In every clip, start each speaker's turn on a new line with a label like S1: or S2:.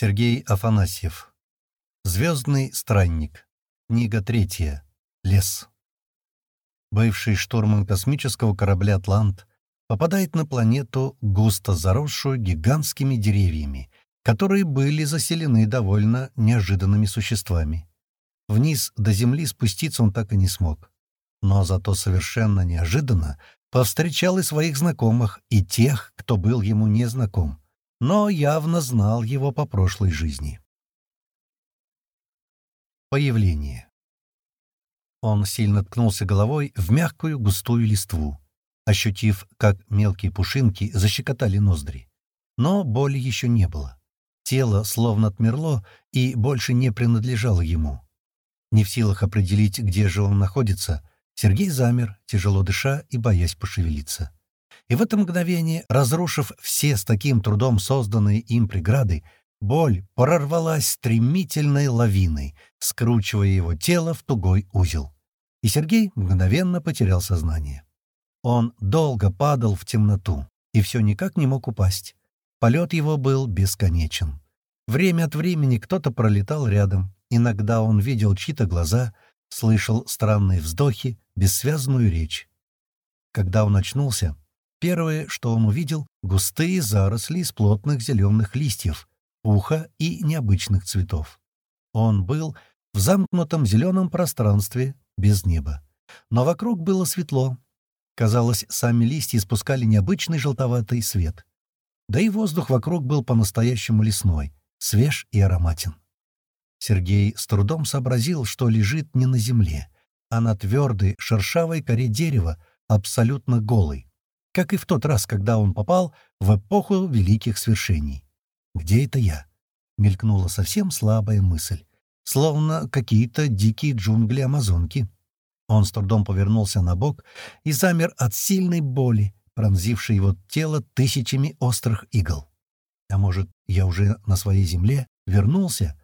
S1: Сергей Афанасьев. «Звездный странник». Книга третья. Лес. Бывший штурман космического корабля «Атлант» попадает на планету, густо заросшую гигантскими деревьями, которые были заселены довольно неожиданными существами. Вниз до Земли спуститься он так и не смог. Но зато совершенно неожиданно повстречал и своих знакомых, и тех, кто был ему незнаком но явно знал его по прошлой жизни. Появление. Он сильно ткнулся головой в мягкую густую листву, ощутив, как мелкие пушинки защекотали ноздри. Но боли еще не было. Тело словно отмерло и больше не принадлежало ему. Не в силах определить, где же он находится, Сергей замер, тяжело дыша и боясь пошевелиться. И в это мгновение, разрушив все с таким трудом созданные им преграды, боль прорвалась стремительной лавиной, скручивая его тело в тугой узел. И Сергей мгновенно потерял сознание. Он долго падал в темноту и все никак не мог упасть. Полет его был бесконечен. Время от времени кто-то пролетал рядом. Иногда он видел чьи-то глаза, слышал странные вздохи, бессвязную речь. Когда он очнулся, Первое, что он увидел — густые заросли из плотных зеленых листьев, уха и необычных цветов. Он был в замкнутом зеленом пространстве без неба. Но вокруг было светло. Казалось, сами листья испускали необычный желтоватый свет. Да и воздух вокруг был по-настоящему лесной, свеж и ароматен. Сергей с трудом сообразил, что лежит не на земле, а на твердой, шершавой коре дерева, абсолютно голой как и в тот раз, когда он попал в эпоху великих свершений. «Где это я?» — мелькнула совсем слабая мысль. Словно какие-то дикие джунгли Амазонки. Он с трудом повернулся на бок и замер от сильной боли, пронзившей его тело тысячами острых игл. «А может, я уже на своей земле вернулся?»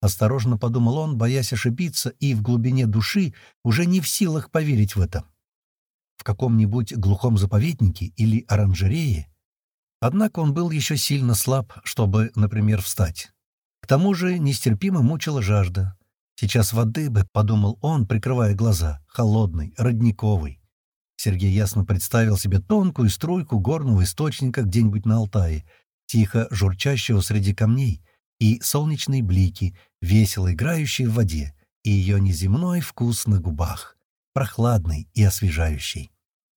S1: Осторожно подумал он, боясь ошибиться, и в глубине души уже не в силах поверить в это в каком-нибудь глухом заповеднике или оранжерее. Однако он был еще сильно слаб, чтобы, например, встать. К тому же нестерпимо мучила жажда. Сейчас воды бы, — подумал он, прикрывая глаза, холодный, родниковый. Сергей ясно представил себе тонкую струйку горного источника где-нибудь на Алтае, тихо журчащего среди камней, и солнечные блики, весело играющие в воде, и ее неземной вкус на губах прохладный и освежающий.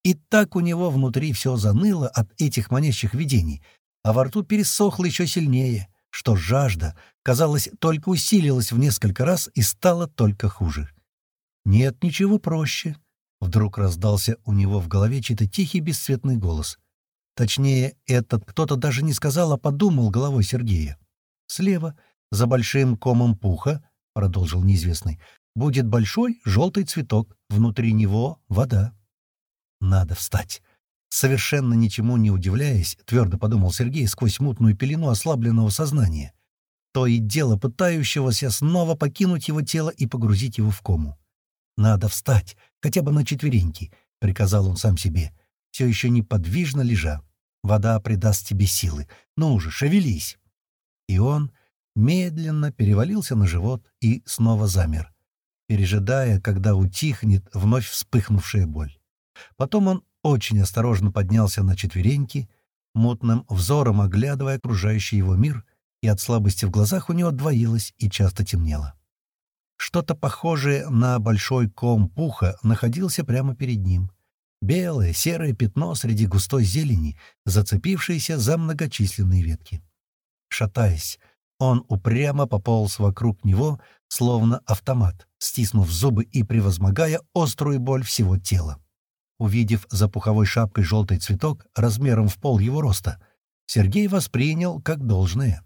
S1: И так у него внутри все заныло от этих манящих видений, а во рту пересохло еще сильнее, что жажда, казалось, только усилилась в несколько раз и стала только хуже. «Нет ничего проще», — вдруг раздался у него в голове чей-то тихий бесцветный голос. Точнее, этот кто-то даже не сказал, а подумал головой Сергея. Слева, за большим комом пуха, — продолжил неизвестный, будет большой желтый цветок, внутри него — вода. Надо встать. Совершенно ничему не удивляясь, твердо подумал Сергей сквозь мутную пелену ослабленного сознания. То и дело пытающегося снова покинуть его тело и погрузить его в кому. «Надо встать, хотя бы на четвереньки», — приказал он сам себе, все еще неподвижно лежа. «Вода придаст тебе силы. Ну уже, шевелись!» И он медленно перевалился на живот и снова замер пережидая, когда утихнет вновь вспыхнувшая боль. Потом он очень осторожно поднялся на четвереньки, мутным взором оглядывая окружающий его мир, и от слабости в глазах у него двоилось и часто темнело. Что-то похожее на большой ком пуха находился прямо перед ним. Белое, серое пятно среди густой зелени, зацепившееся за многочисленные ветки. Шатаясь, он упрямо пополз вокруг него, словно автомат, стиснув зубы и превозмогая острую боль всего тела. Увидев за пуховой шапкой желтый цветок размером в пол его роста, Сергей воспринял как должное.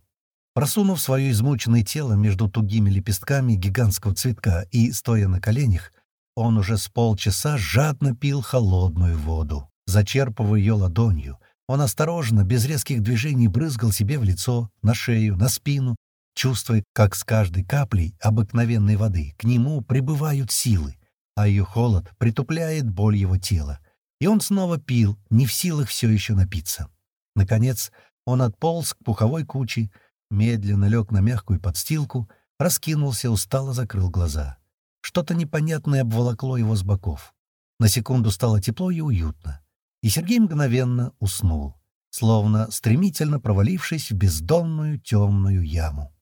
S1: Просунув свое измученное тело между тугими лепестками гигантского цветка и, стоя на коленях, он уже с полчаса жадно пил холодную воду, зачерпывая ее ладонью. Он осторожно, без резких движений, брызгал себе в лицо, на шею, на спину, чувствуя, как с каждой каплей обыкновенной воды к нему прибывают силы, а ее холод притупляет боль его тела. И он снова пил, не в силах все еще напиться. Наконец, он отполз к пуховой куче, Медленно лег на мягкую подстилку, раскинулся, устало закрыл глаза. Что-то непонятное обволокло его с боков. На секунду стало тепло и уютно. И Сергей мгновенно уснул, словно стремительно провалившись в бездонную темную яму.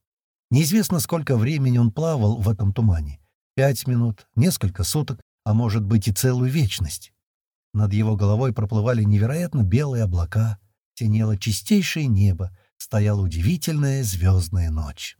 S1: Неизвестно, сколько времени он плавал в этом тумане. Пять минут, несколько суток, а может быть и целую вечность. Над его головой проплывали невероятно белые облака, тенело чистейшее небо, стояла удивительная звездная ночь.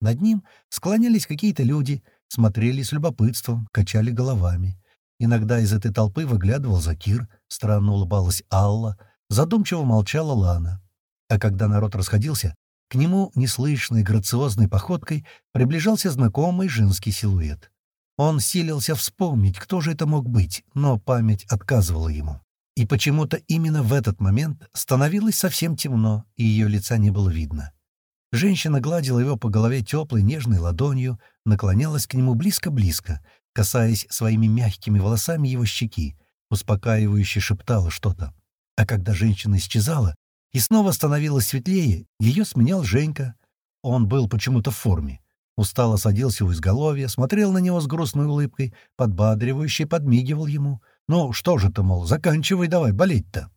S1: Над ним склонялись какие-то люди, смотрели с любопытством, качали головами. Иногда из этой толпы выглядывал Закир, странно улыбалась Алла, задумчиво молчала Лана. А когда народ расходился, к нему неслышной грациозной походкой приближался знакомый женский силуэт. Он силился вспомнить, кто же это мог быть, но память отказывала ему. И почему-то именно в этот момент становилось совсем темно, и ее лица не было видно. Женщина гладила его по голове теплой нежной ладонью, наклонялась к нему близко-близко, касаясь своими мягкими волосами его щеки, успокаивающе шептала что-то. А когда женщина исчезала и снова становилась светлее, ее сменял Женька. Он был почему-то в форме. Устало садился у изголовья, смотрел на него с грустной улыбкой, подбадривающе подмигивал ему. «Ну, что же ты, мол, заканчивай давай болеть-то!»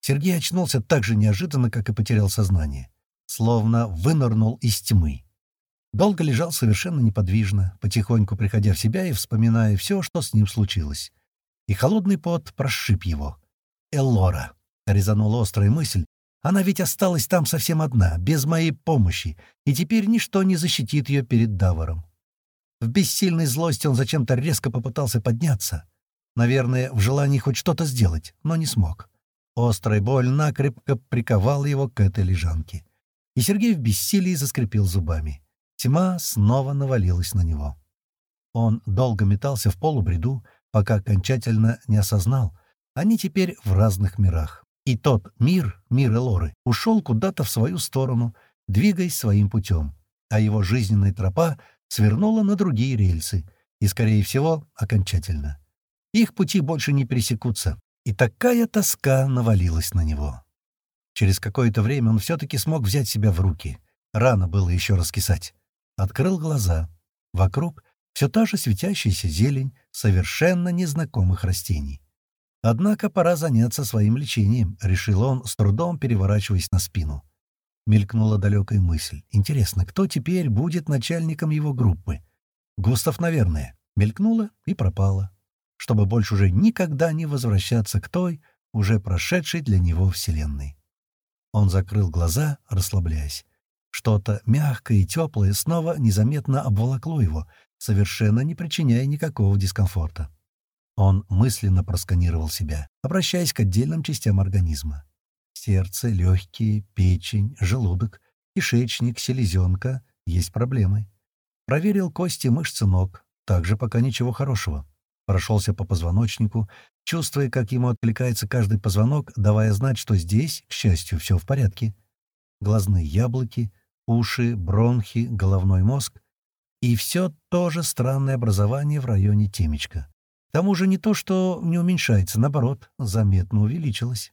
S1: Сергей очнулся так же неожиданно, как и потерял сознание словно вынырнул из тьмы. Долго лежал совершенно неподвижно, потихоньку приходя в себя и вспоминая все, что с ним случилось. И холодный пот прошиб его. «Эллора!» — резанула острая мысль. «Она ведь осталась там совсем одна, без моей помощи, и теперь ничто не защитит ее перед Даваром». В бессильной злости он зачем-то резко попытался подняться. Наверное, в желании хоть что-то сделать, но не смог. Острая боль накрепко приковала его к этой лежанке и Сергей в бессилии заскрипел зубами. Тьма снова навалилась на него. Он долго метался в полубреду, пока окончательно не осознал. Они теперь в разных мирах. И тот мир, мир Элоры, ушел куда-то в свою сторону, двигаясь своим путем. А его жизненная тропа свернула на другие рельсы. И, скорее всего, окончательно. Их пути больше не пересекутся. И такая тоска навалилась на него. Через какое-то время он все-таки смог взять себя в руки. Рано было еще раскисать. Открыл глаза. Вокруг все та же светящаяся зелень совершенно незнакомых растений. Однако пора заняться своим лечением, решил он, с трудом переворачиваясь на спину. Мелькнула далекая мысль. Интересно, кто теперь будет начальником его группы? Густав, наверное. Мелькнула и пропала. Чтобы больше уже никогда не возвращаться к той, уже прошедшей для него вселенной. Он закрыл глаза, расслабляясь. Что-то мягкое и теплое снова незаметно обволокло его, совершенно не причиняя никакого дискомфорта. Он мысленно просканировал себя, обращаясь к отдельным частям организма. Сердце, легкие, печень, желудок, кишечник, селезенка — есть проблемы. Проверил кости, мышцы ног. Также пока ничего хорошего. Прошелся по позвоночнику, чувствуя, как ему откликается каждый позвонок, давая знать, что здесь, к счастью, все в порядке. Глазные яблоки, уши, бронхи, головной мозг и все то же странное образование в районе темечка. К тому же не то, что не уменьшается, наоборот, заметно увеличилось.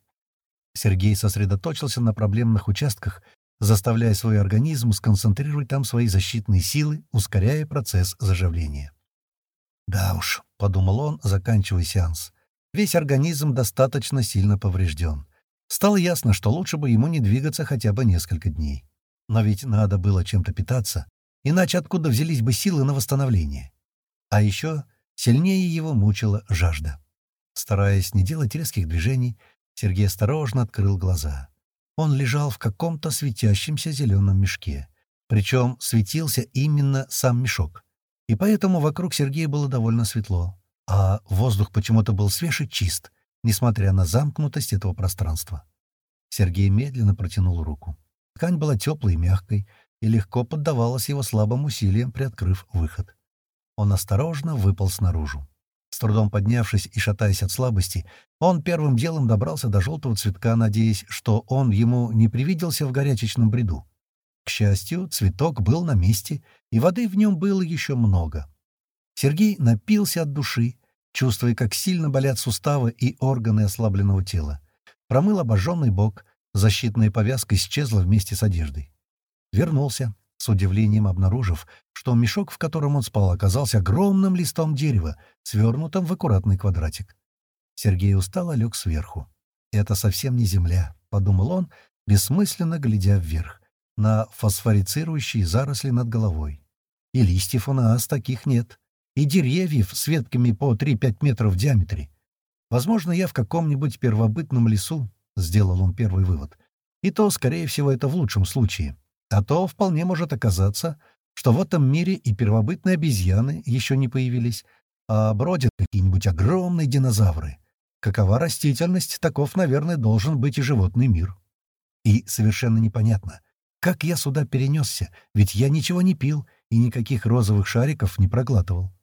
S1: Сергей сосредоточился на проблемных участках, заставляя свой организм сконцентрировать там свои защитные силы, ускоряя процесс заживления. «Да уж», — подумал он, заканчивая сеанс, Весь организм достаточно сильно поврежден. Стало ясно, что лучше бы ему не двигаться хотя бы несколько дней. Но ведь надо было чем-то питаться, иначе откуда взялись бы силы на восстановление? А еще сильнее его мучила жажда. Стараясь не делать резких движений, Сергей осторожно открыл глаза. Он лежал в каком-то светящемся зеленом мешке. Причем светился именно сам мешок. И поэтому вокруг Сергея было довольно светло а воздух почему-то был свеж и чист, несмотря на замкнутость этого пространства. Сергей медленно протянул руку. Ткань была теплой и мягкой, и легко поддавалась его слабым усилиям, приоткрыв выход. Он осторожно выпал снаружи. С трудом поднявшись и шатаясь от слабости, он первым делом добрался до желтого цветка, надеясь, что он ему не привиделся в горячечном бреду. К счастью, цветок был на месте, и воды в нем было еще много. Сергей напился от души, чувствуя, как сильно болят суставы и органы ослабленного тела. Промыл обожженный бок, защитная повязка исчезла вместе с одеждой. вернулся, с удивлением обнаружив, что мешок, в котором он спал, оказался огромным листом дерева, свернутым в аккуратный квадратик. Сергей устало лег сверху. «Это совсем не земля», — подумал он, бессмысленно глядя вверх, на фосфорицирующие заросли над головой. «И листьев у нас таких нет, и деревьев с ветками по 3-5 метров в диаметре. Возможно, я в каком-нибудь первобытном лесу», — сделал он первый вывод. «И то, скорее всего, это в лучшем случае. А то вполне может оказаться, что в этом мире и первобытные обезьяны еще не появились, а бродят какие-нибудь огромные динозавры. Какова растительность, таков, наверное, должен быть и животный мир. И совершенно непонятно, как я сюда перенесся, ведь я ничего не пил и никаких розовых шариков не проглатывал.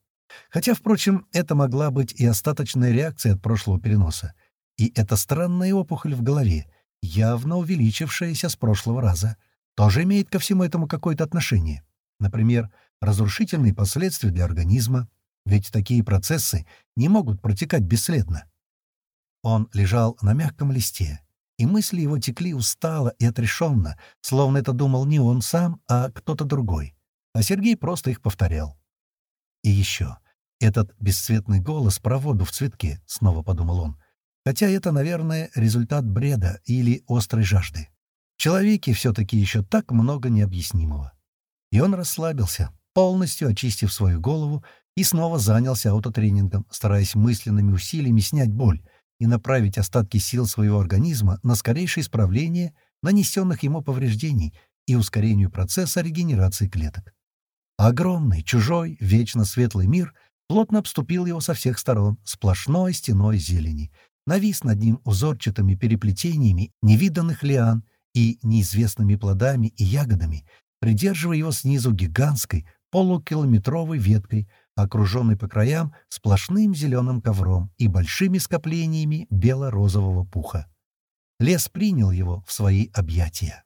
S1: Хотя, впрочем, это могла быть и остаточная реакция от прошлого переноса. И эта странная опухоль в голове, явно увеличившаяся с прошлого раза — тоже имеет ко всему этому какое-то отношение. Например, разрушительные последствия для организма, ведь такие процессы не могут протекать бесследно. Он лежал на мягком листе, и мысли его текли устало и отрешенно, словно это думал не он сам, а кто-то другой. А Сергей просто их повторял. И еще. Этот бесцветный голос про воду в цветке, снова подумал он. Хотя это, наверное, результат бреда или острой жажды. Человеке все-таки еще так много необъяснимого. И он расслабился, полностью очистив свою голову, и снова занялся аутотренингом, стараясь мысленными усилиями снять боль и направить остатки сил своего организма на скорейшее исправление нанесенных ему повреждений и ускорению процесса регенерации клеток. Огромный, чужой, вечно светлый мир плотно обступил его со всех сторон, сплошной стеной зелени, навис над ним узорчатыми переплетениями невиданных лиан и неизвестными плодами и ягодами, придерживая его снизу гигантской полукилометровой веткой, окруженной по краям сплошным зеленым ковром и большими скоплениями бело-розового пуха. Лес принял его в свои объятия.